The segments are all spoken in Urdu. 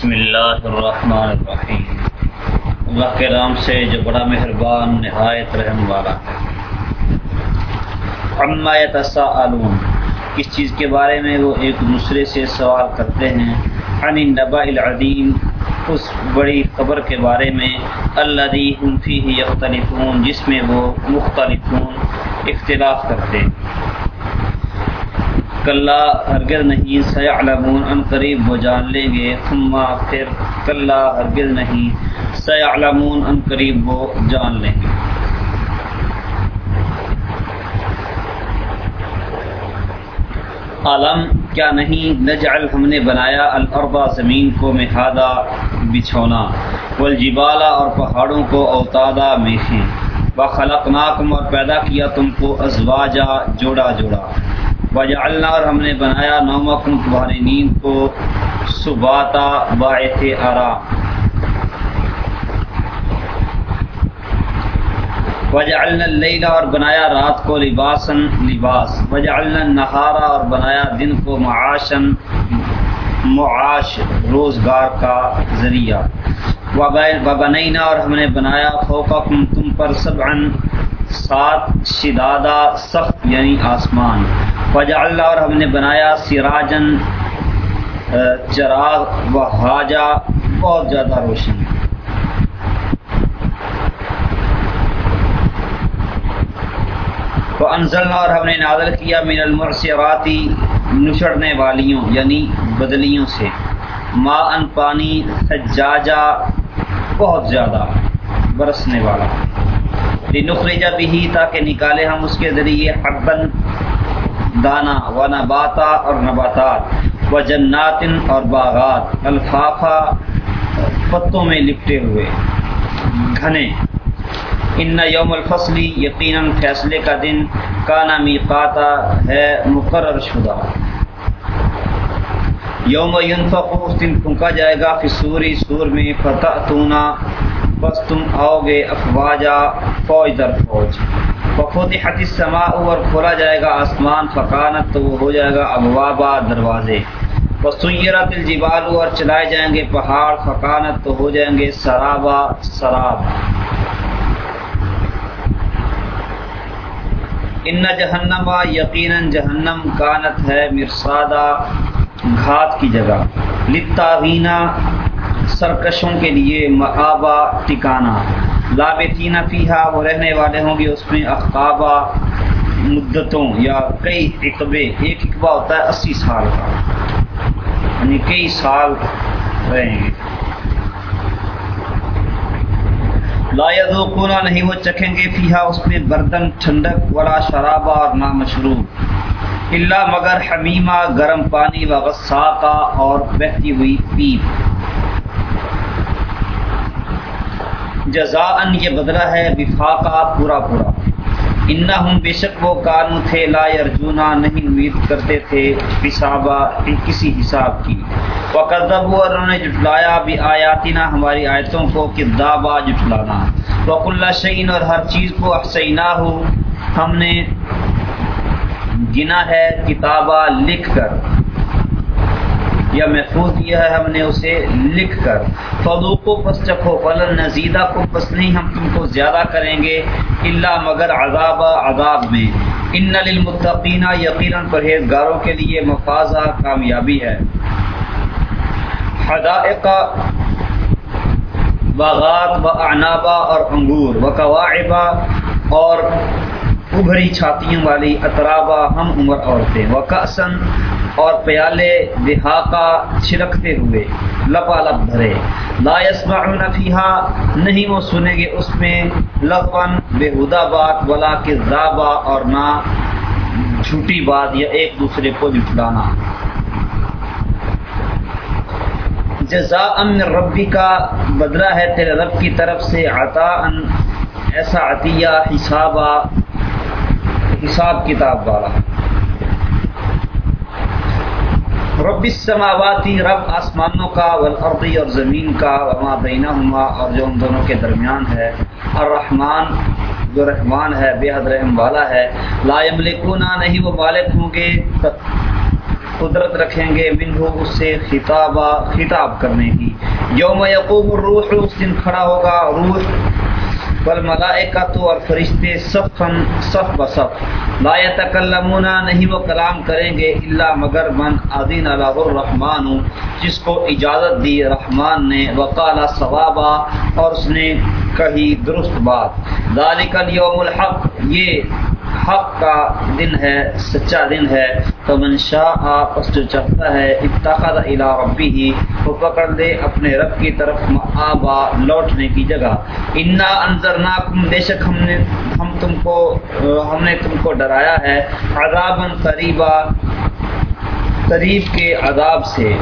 بسم اللہ الرحمن الرحیم۔ اللہ کے نام سے جو بڑا مہربان، نہایت رحم والا ہے۔ عما یتساءلون۔ کس چیز کے بارے میں وہ ایک دوسرے سے سوال کرتے ہیں۔ عن النباء العظیم۔ اس بڑی خبر کے بارے میں۔ الذی هم فیہ یختلفون۔ جس میں وہ مختلفون، اختلاف کرتے ہیں۔ کلّا ہرگز نہیں، سیعلمون ان قریب وہ جان لیں گے۔ ثم پھر کلّا ہرگز نہیں، سیعلمون ان قریب وہ جان لیں گے۔ عالم، کیا نہیں؟ نجعل، ہم نے بنایا الارض زمین کو مہادا بچھونا۔ والجبالا اور پہاڑوں کو اوتادا میخیں۔ وخلقناکم اور پیدا کیا تم کو ازواجا جوڑا جوڑا۔ وجعلنا اور ہم نے بنایا نومکم تمہاری نیند کو سباتا باعث آرام وجعلنا اللیل اور بنایا رات کو لباسن لباس۔ وجعلنا النہارا اور بنایا دن کو معاشن معاش، روزگار کا ذریعہ۔ وبنینا اور ہم نے بنایا فوقکم تم پر سبعن سات شدادہ سخت یعنی آسمان۔ وجعلنا اور ہم نے بنایا سراجن چراغ و حاجہ بہت زیادہ روشن۔ تو انزلنا اور ہم نے نازل کیا من المرسراتی نچڑنے والیوں یعنی بدلیوں سے۔ ما ان پانی سجاجا بہت زیادہ برسنے والا۔ لنخرج بھی تاکہ نکالے ہم اس کے ذریعے حبن دانا و نباتا اور نباتات و جنات اور باغات الفافا پتوں میں لپٹے ہوئے، گھنے۔ ان یوم الفصلی یقیناً فیصلے کا دن کا نامی ہے مقرر شدہ۔ یوم ينفق اس دن پھونکا جائے گا فسوری سور میں فتح تونا بس تم آؤ گے افواجا، فوج در فوج۔ وفتحت السماء اور کھولا جائے گا آسمان فقانت تو وہ ہو جائے گا ابوابا دروازے۔ وسیرت الجبال اور چلائے جائیں گے پہاڑ، فقانت تو ہو جائیں گے سرابا، سراب۔ ان جہنم یقیناً جہنم کانت ہے مرسادہ گھات کی جگہ۔ لتاغینا سرکشوں کے لیے مآبا ٹکانا۔ لابتین فیہا، وہ رہنے والے ہوں گے اس میں اخقابہ مدتوں یا کئی اقبے، ایک اقبا ہوتا ہے اسی سال کا۔ یعنی کئی سال رہیں گے۔ لا یذوقون نہیں، وہ چکھیں گے فیہا، اس میں بردن ٹھنڈک، ولا شرابہ اور نہ مشروب۔ اللہ مگر حمیمہ، گرم پانی و غساقہ اور بہتی ہوئی پیپ۔ جزاءن یہ بدلہ ہے وفاقہ پورا پورا۔ انہا ہم بے شک وہ کانو تھے، لا یرجونا نہیں امید کرتے تھے حسابہ کسی حساب کی۔ وقذبوا، اور انہوں نے جٹلایا بھی آیاتنا ہماری آیتوں کو کذابا جٹلانا وقل شعین اور ہر چیز کو احسینہ ہو ہم نے گنا ہے کتابہ لکھ کر۔ یا محفوظ کیا ہے ہم نے اسے لکھ کر۔ فضو کو پس چکھو فلن نزیدہ کو پس نہیں ہم تم کو زیادہ کریں گے اللہ مگر عذاب عذاب میں۔ ان للمتقین یقیناً پرہیزگاروں کے لیے مفازہ کامیابی ہے۔ حدائق باغات و اعنابا اور انگور و قواعبہ اور ابھری چھاتیوں والی اطرابا ہم عمر عورتیں و اور پیالے دہاقا چھڑکتے ہوئے لپا لپ بھرے لا يسمعون فیہا، نہیں وہ سنیں گے اس میں لفن بےہدا بات ولا کذابا اور نہ جھوٹی بات یا ایک دوسرے کو جھٹلانا جزاء من ربی کا بدلہ ہے تیرے رب کی طرف سے عطا ان ایسا عطیہ، حسابہ۔ حساب کتاب والا۔ رب السماواتی رب آسمانوں کا والارضی اور زمین کا، وما بینہما، اور جو ان دونوں کے درمیان ہے۔ الرحمن، جو رحمان ہے، بے حد رحم والا ہے۔ لا یملکونا، نہیں، وہ مالک ہوں گے۔ قدرت رکھیں گے۔ منہو اس سے خطابہ، خطاب کرنے کی۔ یوم یقوم الروح، اس دن کھڑا ہوگا روح۔ بل ملائکہ تو اور فرشتے صفن صف بصف لا يتکلمون نہیں وہ کلام کریں گے الا مگر من اذن علیہ الرحمن، جس کو اجازت دی رحمان نے، وقال ثوابا، اور اس نے کہی درست بات۔ ذالک اليوم الحق، یہ حق کا دن ہے، سچا دن ہے۔ تو منشا آپس جو چاہتا ہے، اتخذ الى ربی ہی وہ پکڑ دے اپنے رب کی طرف آبا لوٹنے کی جگہ۔ انا انذرناکم بے شک ہم نے، ہم تم کو، ہم نے تم کو ڈرایا ہے عذابا قریبا، قریب کے عذاب سے۔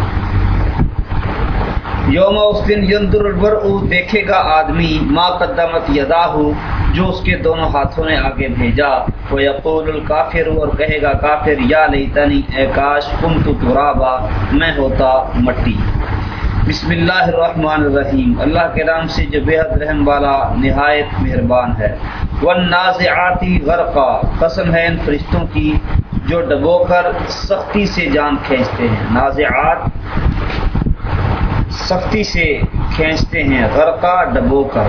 یوم اس دن یندر البرء، دیکھے گا آدمی، ما قدمت یداہ جو اس کے دونوں ہاتھوں نے آگے بھیجا، وہ یقول الکافر اور کہے گا، کافر، یا لیتنی، اے کاش، کم تو ترابا، میں ہوتا مٹی۔ بسم اللہ الرحمن الرحیم۔ اللہ کے نام سے جو بےحد رحم والا، نہایت مہربان ہے۔ والنازعاتی غرقا۔ قسم ہے ان فرشتوں کی جو ڈبو کر سختی سے جان کھینچتے ہیں۔ نازعات سختی سے کھینچتے ہیں غرقہ ڈبو کر۔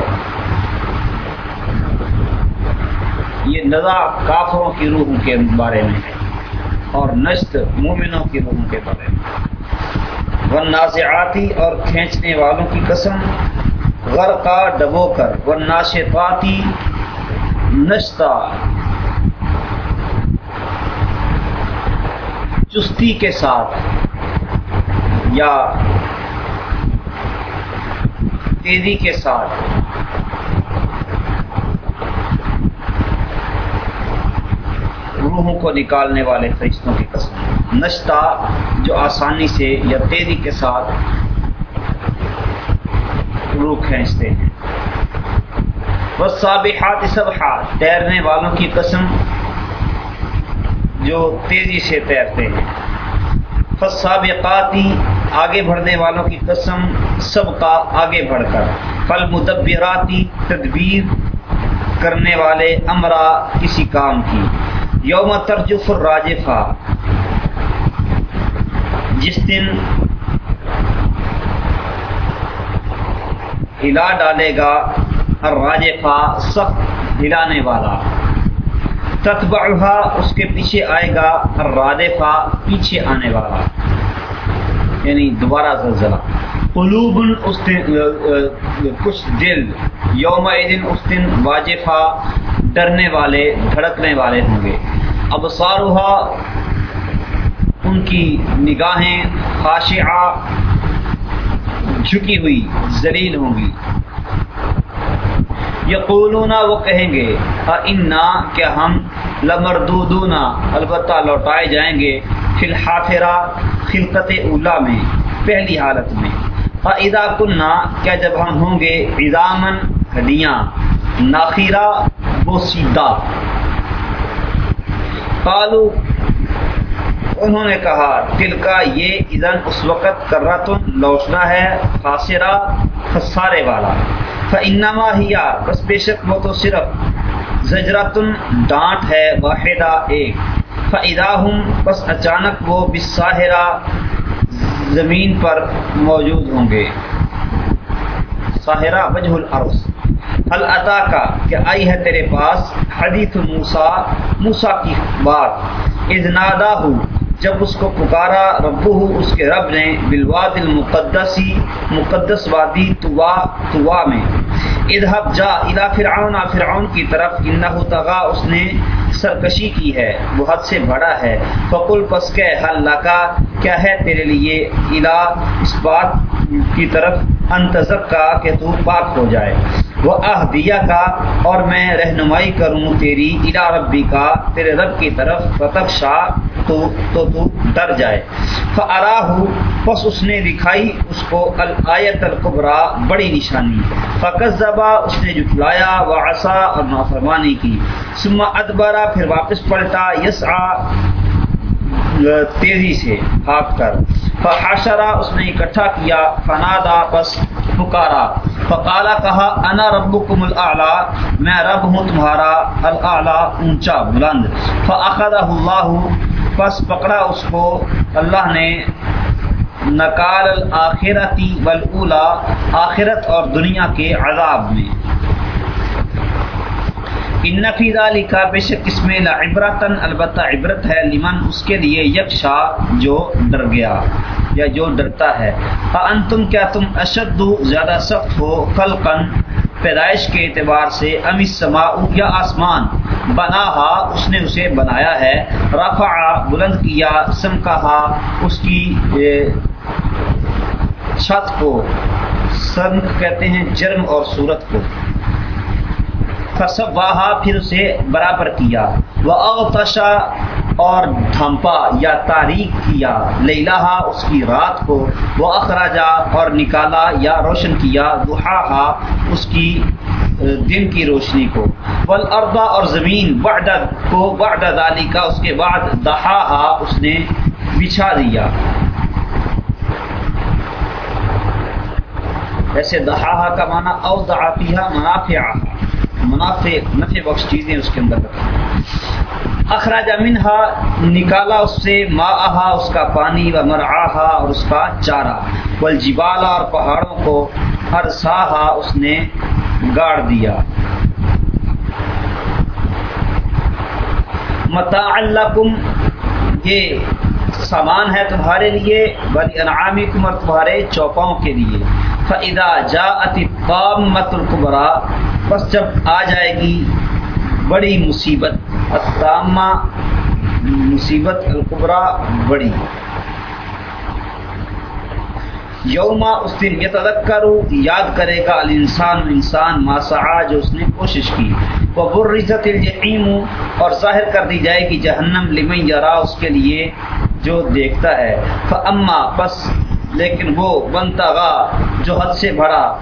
یہ نزا کافروں کی روحوں کے بارے میں ہے اور نشت مومنوں کی روحوں کے بارے میں ون نازعاتی اور کھینچنے والوں کی قسم، غرقہ ڈبو کر ون ناشطاتی نشتہ، چستی کے ساتھ یا تیزی کے ساتھ روحوں کو نکالنے والے فرشتوں کی قسم۔ نشتہ جو آسانی سے یا تیزی کے ساتھ روح کھینچتے ہیں۔ بس صابحات صبحات تیرنے والوں کی قسم جو تیزی سے تیرتے ہیں۔ فسابقاتی آگے بڑھنے والوں کی قسم سب کا آگے بڑھ کر۔ فل مدبراتی تدبیر کرنے والے امرا کسی کام کی۔ یوم ترجف الراجفہ۔ جس دن ہلا ڈالے گا الراجفہ، سخت ہلانے والا۔ تتبعها اس کے پیچھے آئے گا الرادفہ، پیچھے آنے والا۔ یعنی دوبارہ زلزلہ۔ قلوب اس دن کچھ دل یوم دن اس دن واجفہ ڈرنے والے، دھڑکنے والے ہوں گے۔ اب ان کی نگاہیں خاشعہ، جھکی ہوئی ذلیل ہوں گی۔ یقولون، وہ کہیں گے انا کیا ہم لمردودونا البتہ لوٹائے جائیں گے فی الحافرہ، خلقت اولا میں، پہلی حالت میں۔ اذا کننا کیا جب ہم ہوں گے عظامن ہڈیاں ناخیرہ بوسیدہ قالو، انہوں نے کہا دل کا یہ ادن اس وقت کر رہا تم لوٹنا ہے، خاصرہ، خسارے والا۔ فنما ہیا بس بے شک وہ تو صرف زجراتن ڈانٹ ہے، واحدہ ایک۔ فدا ہوں بس اچانک وہ بساہرہ زمین پر موجود ہوں گے۔ ساہرہ وجہ العرض۔ العطا کا کہ آئی ہے تیرے پاس حدیث موسا موسا کی بات۔ ازنادا ہوں جب اس کو پکارا ربو اس کے رب نے بلواد المقدسی، مقدس وادی توا توا میں۔ ادہب جا الا فرعون فرعون کی طرف، انہو تغا، اس نے سرکشی کی ہے، وہ حد سے بڑا ہے۔ فقل، پس کے حل لکا، کیا ہے تیرے لیے؟ الا اس بات کی طرف انتظر کا کہ تو پاک ہو جائے۔ وہ اہدیہ کا اور میں رہنمائی کروں تیری الا ربی کا تیرے رب کی طرف فتب شاہ تو تو تو ڈر جائے۔ فراہ پس اس نے دکھائی، اس کو الآیت القبرا بڑی نشانی۔ فقط زبا اس نے جٹلایا و اور نافرمانی کی۔ سما ادبرا، پھر واپس پلٹا یس تیزی سے بھاگ کر۔ فحاشرا اس نے اکٹھا کیا۔ فنادا پس پکارا۔ فقالا، کہا، انا ربکم الاعلی میں رب ہوں تمہارا الاعلی اونچا بلند۔ فاخذہ اللہ، پس پکڑا اس کو۔ اللہ نے نکال الآخرتی ولا آخرت اور دنیا کے عذاب میں۔ ان نفی کا بے شک اس میں عبرتن البتہ عبرت ہے، لمن اس کے لیے یکشا جو ڈر گیا، یا جو ڈرتا ہے۔ ان تم کیا تم اشد زیادہ سخت ہو؟ خلقن پیدائش کے اعتبار سے، ام سما یا آسمان۔ بنا اس نے اسے بنایا ہے۔ رفع بلند کیا سم کہا اس کی چھت کو سنک کہتے ہیں، جرم اور صورت کو۔ فصواہا پھر اسے برابر کیا۔ وہ اوتشا اور دھمپا یا تاریخ کیا۔ لیلہا، اس کی رات کو۔ وہ اخراجا اور نکالا یا روشن کیا۔ دہا اس کی دن کی روشنی کو۔ ول اردا اور زمین وعدد کو۔ وعد دالی کا اس کے بعد دہا اس نے بچھا دیا۔ ایسے دہا کا معنی او دعافیہ منافع منافع نفع بخش چیزیں اس کے اندر رکھیں اخراج منہا، نکالا اس سے ما آہا اس کا پانی، و مرآہا اور اس کا چارہ۔ والجبالا اور پہاڑوں کو ہر ساہا اس نے گاڑ دیا۔ متا اللہ یہ سامان ہے تمہارے لیے بلی انعامی کمر تمہارے چوپاؤں کے لیے۔ فضا جا اتام مت القبرا بس جب آ جائے گی، بڑی مصیبت اتامہ مصیبت القبرا بڑی۔ یوما اس دن یہ کرو یاد کرے گا الانسان، انسان ماسا جو اس نے کوشش کی۔ وہ برزت الجحیم، اور ظاہر کر دی جائے گی، جہنم لمن یرا اس کے لیے جو دیکھتا ہے۔ فاما پس لیکن وہ بنتا گا جو حد سے بڑا۔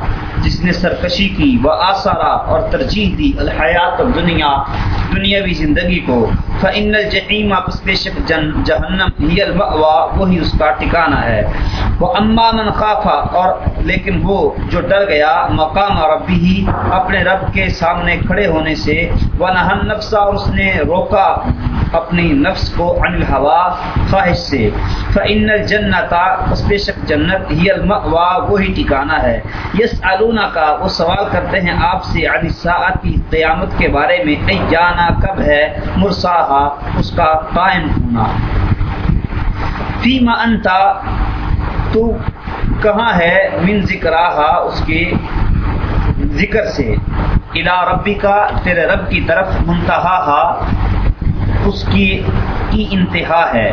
جس نے سرکشی کی وہ آسارا اور ترجیح دی الحیات دنیا، دنیاوی زندگی کو۔ فن الجحیم آپس بے شک جن، جہنم ہی المأوا وہی اس کا ٹھکانا ہے۔ وہ اما من خافا اور لیکن وہ جو ڈر گیا، مقام ربی ہی، اپنے رب کے سامنے کھڑے ہونے سے۔ وہ نہن نفسا اور اس نے روکا۔ اپنی نفس کو عن الحوا خواہش سے۔ فن الجنتا پس بے شک جنت ہی المأوا وہی ٹھکانا ہے۔ یس علونا کا وہ سوال کرتے ہیں آپ سے علی ساعت کی قیامت کے بارے میں ای جانا کب ہے مرساہا؟ اس کا قائم ہونا۔ فیما انتا تو کہاں ہے من ذکراہا؟ اس کے ذکر سے۔ الا ربی کا تیرے رب کی طرف منتہا کی کی انتہا ہے۔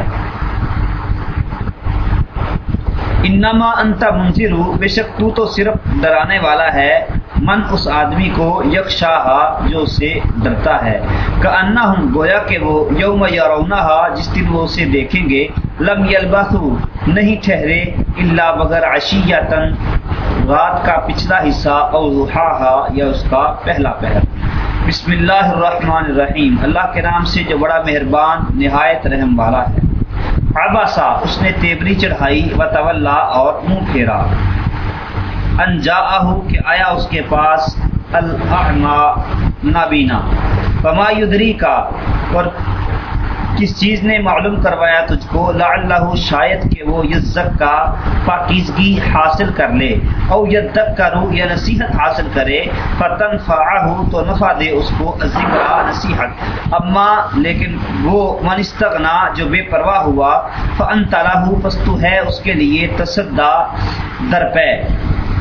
انما انت منظر بے شک تو تو صرف ڈرانے والا ہے۔ من اس آدمی کو یک شاہ جو اسے ڈرتا ہے۔ کہ انا گویا کہ وہ یوم یا رونا جس دن وہ اسے دیکھیں گے، لم یلباسو نہیں ٹھہرے اللہ بغیر عشیا تن رات کا پچھلا حصہ اور روحا یا اس کا پہلا پہر۔ بسم اللہ الرحمن الرحیم۔ اللہ کے نام سے جو بڑا مہربان، نہایت رحم والا ہے۔ اباسا اس نے تیبری چڑھائی و طلّہ اور منہ پھیرا۔ انجا کہ آیا اس کے پاس الحما نابینا۔ پما یدری کا اور کس چیز نے معلوم کروایا تجھ کو اللہ شاید کہ وہ یزک کا پاکیزگی حاصل کر لے او یدک کرو یا نصیحت حاصل کرے فتن فراہ تو نفع دے اس کو ذکر نصیحت۔ اما لیکن وہ منستغنا جو بے پرواہ ہوا فن تراہ پستو ہے اس کے لیے تصدا درپے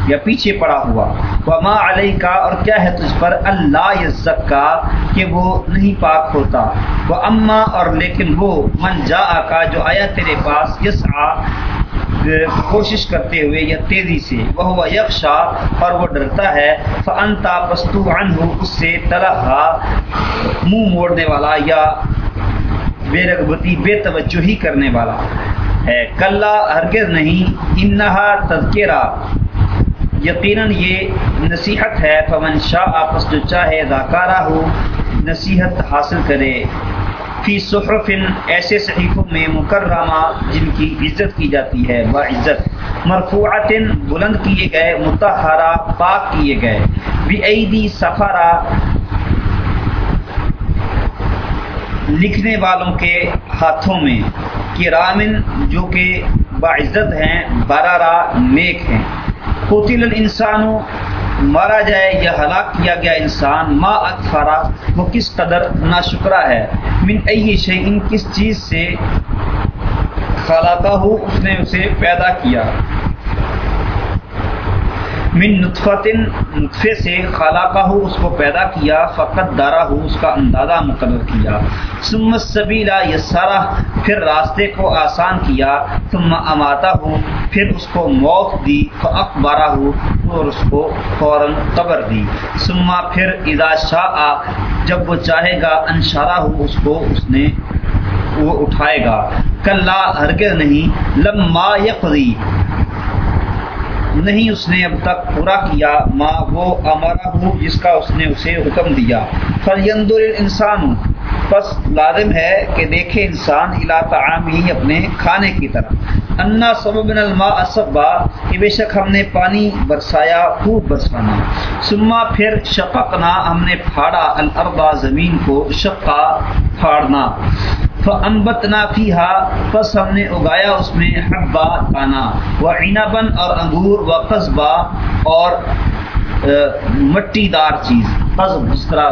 یا پیچھے پڑا ہوا۔ وما علیہ کا اور کیا ہے تجھ پر؟ اللہ یزک کا کہ وہ نہیں پاک ہوتا۔ وہ اما اور لیکن وہ من جا کا جو آیا تیرے پاس یس کوشش کرتے ہوئے یا تیزی سے وہ یکشا اور وہ ڈرتا ہے۔ فنتا پستو عنہ اس سے تلحا منہ موڑنے والا یا بے رغبتی، بے توجہی کرنے والا ہے۔ کلّا، ہرگز نہیں، انہا تذکرہ۔ یقیناً یہ نصیحت ہے، فمن شاہ آپس جو چاہے اداکارہ ہو، نصیحت حاصل کرے۔ فی صحف، ایسے صحیفوں میں مکرمہ جن کی عزت کی جاتی ہے باعزت مرفوعات بلند کیے گئے متحرہ پاک کیے گئے۔ عیدی مرفوعات بلند کیے گئے متحرہ پاک کیے گئے بی عیدی سفارہ لکھنے والوں کے ہاتھوں میں۔ کرامن جو کہ باعزت ہیں برارا نیک ہیں۔ قتل الانسان مارا جائے یا ہلاک کیا گیا انسان، ما اکفرا وہ کس قدر ناشکرا ہے؟ من ای شے ان کس چیز سے خلاقہ ہو، اس نے اسے پیدا کیا؟ من نطفت نطفے سے خلاقہ ہو، اس کو پیدا کیا، فقط دارا ہو، اس کا اندازہ مقرر کیا۔ ثم السبیلا یسارا پھر راستے کو آسان کیا، ثم اماتا ہو، پھر اس کو موت دی فاقبارہ ہو، اور اس کو فوراً قبر دی۔ ثم پھر اذا شاء، جب وہ چاہے گا انشارہ ہو، اس کو اس نے وہ اٹھائے گا۔ کلا، ہرگز نہیں، لما یقضی نہیں اس نے اب تک پورا کیا ماں وہ امارا ہو جس کا اس نے اسے حکم دیا۔ فلیندر انسان بس لازم ہے کہ دیکھے انسان الا تعام ہی اپنے کھانے کی طرف۔ انا سبب الماء اسبا کہ بے شک ہم نے پانی برسایا، خوب برسانا۔ سما پھر شققنا، ہم نے پھاڑا الارض زمین کو شقا، پھاڑنا۔ فانبتنا فیها پس ہم نے اگایا اس میں حبا دانا و عنبن اور انگور و قصبہ اور مٹی دار چیز، قصب، جس طرح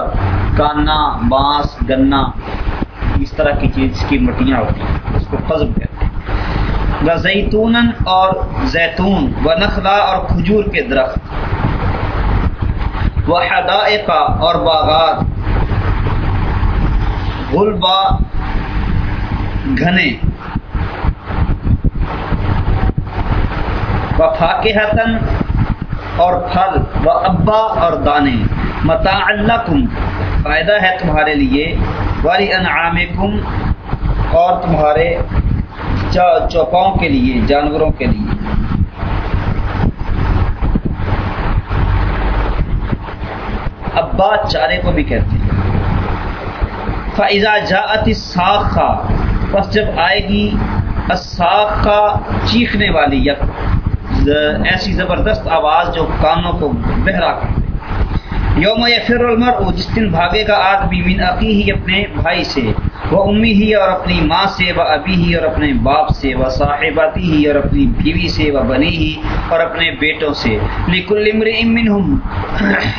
کانا بانس، گنا، اس طرح کی چیز کی مٹیاں ہوتی ہیں، اس کو قصب کہتے ہیں۔ و زیتون اور زیتون و نخلا اور کھجور کے درخت۔ و حدائقہ اور باغات۔ غلبہ گھنے۔ وفاقہتن اور پھل، و ابا اور دانے۔ متا اللہ فائدہ ہے تمہارے لیے۔ والی انعامکم، اور تمہارے چوپاؤں کے لیے، جانوروں کے لیے۔ ابا چارے کو بھی کہتے ہیں۔ فائزہ جاعت ساخا بس جب آئے گی اساق کا چیخنے والی یا ایسی زبردست آواز جو کانوں کو بہرا کر دے یوم یا فر المر جس دن بھاگے گا آدمی، من عقی ہی اپنے بھائی سے۔ وہ امی ہی اور اپنی ماں سے، وہ ابھی ہی اور اپنے باپ سے، وہ صاحباتی ہی اور اپنی بیوی سے، وہ بنی ہی اور اپنے بیٹوں سے۔ لیکن منہم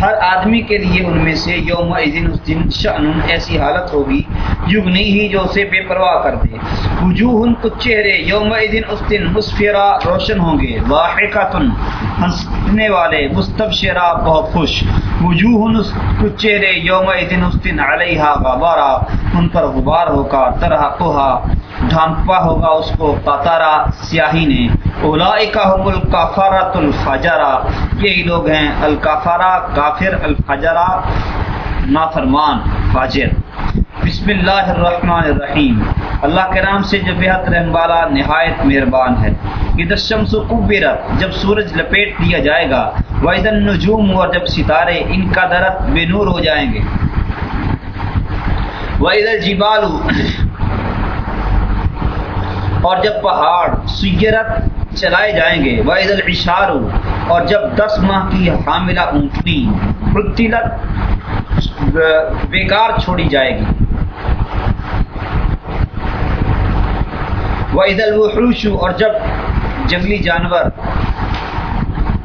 ہر آدمی کے لیے ان میں سے یوم دن اس دن شان ایسی حالت ہوگی یغنی ہی جو اسے بے پرواہ کر دے۔ وجوہ کچھ چہرے یوم دن اس دن مسفرا روشن ہوں گے۔ واحقاتن ہنسنے والے مستبشرا بہت خوش۔ وجوہ کچھ چہرے یوم دن اس دن علیہ غبارا ان پر غبار ہوگا، طرح کوہا، ڈھانپا ہوگا اس کو قطارا سیاہی نے۔ اولائکا هم الکافرات الفجرا یہی لوگ ہیں الکافرا کافر الفجرا نافرمان، فاجر۔ بسم اللہ الرحمن الرحیم۔ اللہ کے نام سے جو بہت رحم والا، نہایت مہربان ہے۔ ادھر شمس قبرت جب سورج لپیٹ دیا جائے گا، وَإِذَا النُّجُومُ، اور جب ستارے ان کا درت بے نور ہو جائیں گے۔ وَإِذَا الْجِبَالُ اور جب پہاڑ سیرت چلائے جائیں گے، وَإِذَا الْعِشَارُ اور جب دس ماہ کی حاملہ اونٹنی پرتلت بیکار چھوڑی جائے گی۔ وَإِذَا الْوُحُوشُ اور جب جنگلی جانور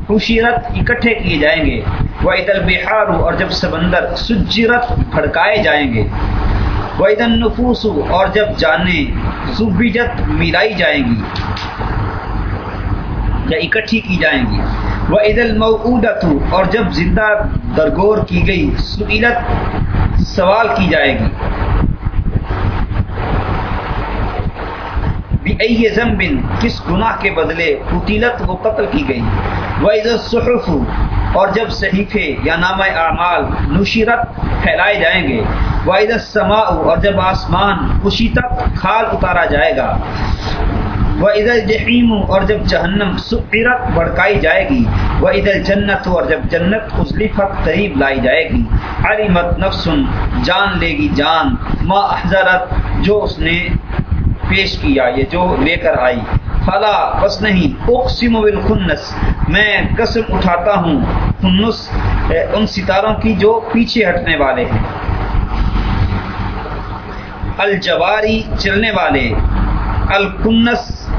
خوشیرت اکٹھے کیے جائیں گے، وَإِذَا الْبِحَارُ اور جب سمندر سجرت بھڑکائے جائیں گے۔ وَإِذَا النُّفُوسُ، اور جب جانیں زبجت ملائی جائیں گی، یا اکٹھی کی جائیں گی۔ وَإِذَا الْمَوْعُودَةُ اور جب زندہ درگور کی گئی، سئلت، سوال کی جائے گی۔ بِأَيِّ ذَنبٍ، کس گناہ کے بدلے قتلت وہ قتل کی گئی۔ وَإِذَا الصُّحُفُ، اور جب صحیفے یا نامہ اعمال، نشرت پھیلائے جائیں گے۔ وَإِذَا السَّمَاءُ اور جب آسمان خوشی تک کھال اتارا جائے گا، وَإِذَا الْجَحِيمُ اور جب جہنم سقرت بڑکائی جائے گی، وَإِذَا الْجَنَّةُ اور جب جنت ازلفت قریب لائی جائے گی، علمت نفس، جان لے گی جان، ما احضرت جو اس نے پیش کیا، یہ جو لے کر آئی۔ فلا، بس نہیں اقسم بالخنس، میں قسم اٹھاتا ہوں خنس ان ستاروں کی جو پیچھے ہٹنے والے ہیں۔ الجواری چلنے والے، الکنس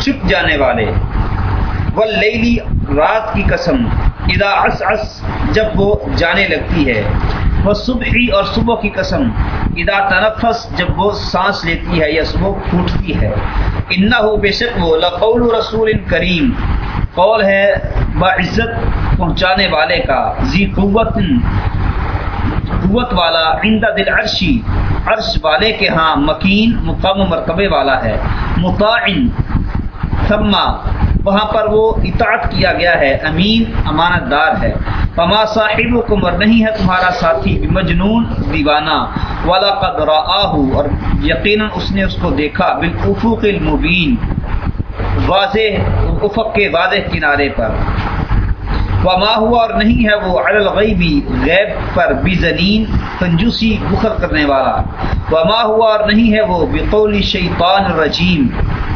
چھپ جانے والے۔ واللیلی، رات کی قسم، اذا عس جب وہ جانے لگتی ہے۔ وہ صبحی اور صبح کی قسم ادا تنفس جب وہ سانس لیتی ہے یا صبح پھوٹتی ہے۔ انا ہو بے شک وہ لقول رسول کریم، قول ہے بعزت پہنچانے والے کا۔ ذی قوت قوت والا، عند دل عرشی عرش والے کے ہاں مکین، مقام و مرتبے والا ہے۔ مطاعن ثما وہاں پر وہ اطاعت کیا گیا ہے۔ امین امانت دار ہے۔ فما صاحب کمر نہیں ہے تمہارا ساتھی۔ مجنون دیوانہ۔ والا قدر اور یقیناً اس نے اس کو دیکھا۔ بالافق المبین واضح، افق کے واضح کنارے پر۔ وما ہوا، اور نہیں ہے وہ الغیبی غیب پر۔ بھی زنین کنجوسی بخر کرنے والا۔ وما ہوا اور نہیں ہے وہ، بقول شیطان الرجیم،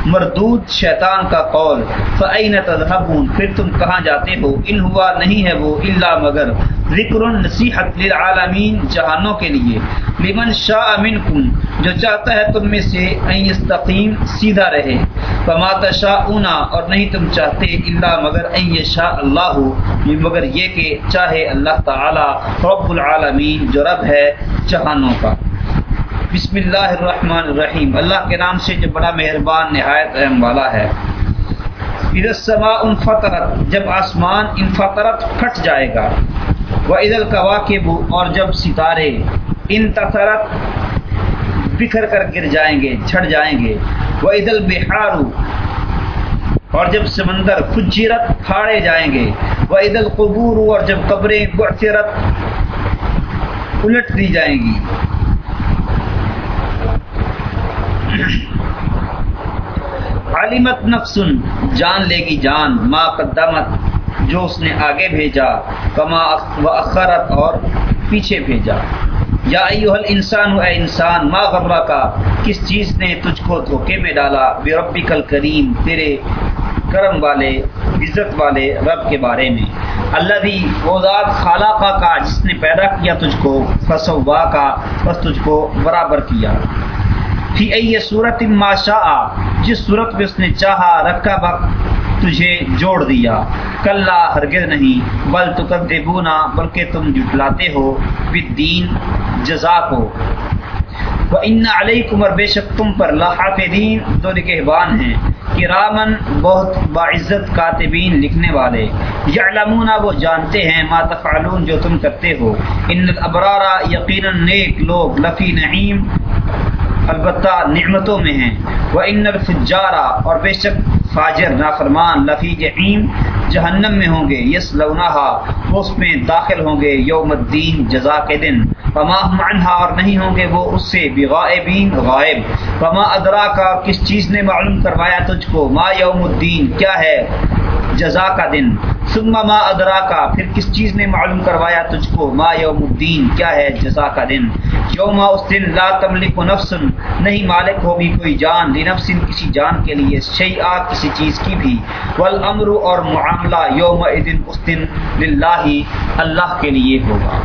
مردود شیطان کا قول۔ فعین تذہبون پھر تم کہاں جاتے ہو؟ ان ہوا نہیں ہے وہ اللہ مگر۔ ذکر نصیحت للعالمین جہانوں کے لیے. لمن شاء منکم، جو چاہتا ہے تم میں سے این استقیم سیدھا رہے. فما تشاؤنا اور نہیں تم چاہتے اللہ مگر این شاء اللہ، مگر یہ کہ چاہے اللہ تعالی رب العالمین جو رب ہے جہانوں کا. بسم اللہ الرحمن الرحیم. اللہ کے نام سے جو بڑا مہربان نہایت رحم والا ہے. ادسما ان فطرت جب آسمان ان فطرت پھٹ جائے گا وہ عید القواقب اور جب ستارے ان تطرت بکھر کر گر جائیں گے، چھڑ جائیں گے وہ عید البہار اور جب سمندر فجرت پھاڑے جائیں گے وہ عید القبور اور جب قبریں برثرت الٹ دی جائیں گی۔ عالمت نفسن، جان لے گی جان، ما قدمت جو اس نے آگے بھیجا، کما و اخرت اور پیچھے بھیجا۔ یا ایوہ الانسان، اے انسان، ما غبرہ کا کس چیز نے تجھ کو دھوکے میں ڈالا؟ بے ربی کل کریم تیرے کرم والے، عزت والے رب کے بارے میں۔ اللہ بھی وہ ذات خالقہ کا، جس نے پیدا کیا تجھ کو، فسوا کا بس تجھ کو برابر کیا۔ فی ای صورت ما شاء، جس صورت میں اس نے چاہا، رکھا تجھے جوڑ دیا۔ کلا ہرگز نہیں، بل تکذبونا بلکہ تم جٹلاتے ہو۔ بالدین، جزا کو۔ وان علیکم، اور بے شک تم پر لحافظین دو نگہبان ہیں۔ کرامن بہت باعزت کاتبین لکھنے والے۔ یعلمون، وہ جانتے ہیں، ما تفعلون، جو تم کرتے ہو۔ ان الابرار، یقینا نیک لوگ، لفی نعیم، البتہ نعمتوں میں ہیں۔ وہ ان الفجارہ اور بے شک فاجر، نافرمان لفی جہیم جہنم میں ہوں گے یس لونہا اس میں داخل ہوں گے، یوم الدین، جزا کے دن۔ پما معنہا اور نہیں ہوں گے، وہ اس سے بغائبین غائب۔ پما ادرا کا کس چیز نے معلوم کروایا تجھ کو؟ ما یوم الدین، کیا ہے؟ جزا کا دن۔ ثم ما ادرا کا پھر کس چیز نے معلوم کروایا تجھ کو؟ ما یوم الدین، کیا ہے؟ جزا کا دن۔ یوم اس دن لا تملک نفس، نہیں مالک ہوگی کوئی جان، لنفس کسی جان کے لیے شیئا، کسی چیز کی بھی۔ والامر اور معاملہ یوم اس دن للہ اللہ کے لیے ہوگا۔